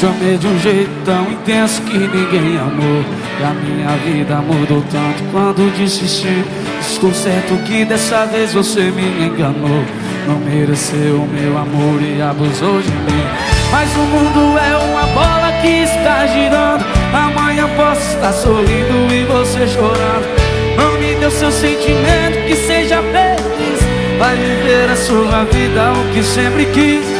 Te amei de um jeito tão intenso que ninguém amou. E a minha vida mudou tanto quando disse sim. Estou certo que dessa vez você me enganou. Não mereceu o meu amor e abusou de mim. Mas o mundo é uma bola que está girando. Amanhã posso estar sorrindo e você chorando. Não me deu seu sentimento, que seja feliz. Vai viver a sua vida o que sempre quis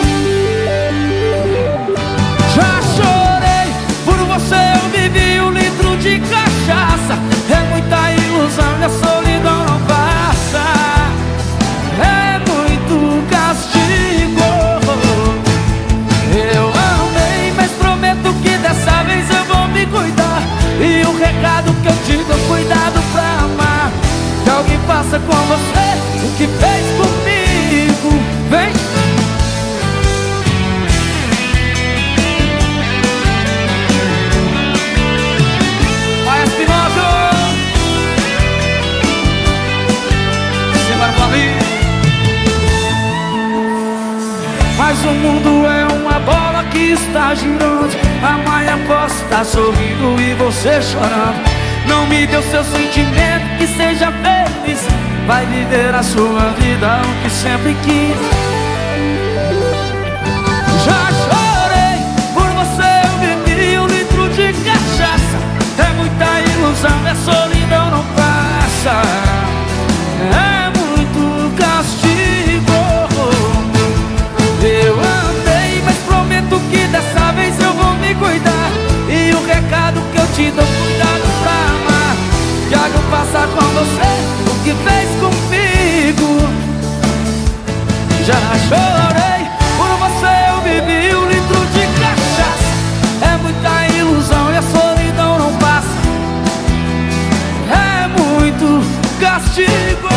faça com você o que fez comigo. Vem. Vai, Espinosa. Você vai. Mas o mundo é uma bola que está girando. Amanhã posso estar sorrindo e você chorando. Não me deu seu sentimento que seja feliz. Vai viver a sua vida o que sempre quis. Já chorei, por você eu bebi um litro de cachaça. É muita ilusão, é solidão não passa. É que fez comigo. Já chorei por você, eu bebi um litro de cachaça. É muita ilusão e a solidão não passa. É muito castigo.